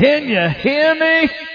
Can you hear me?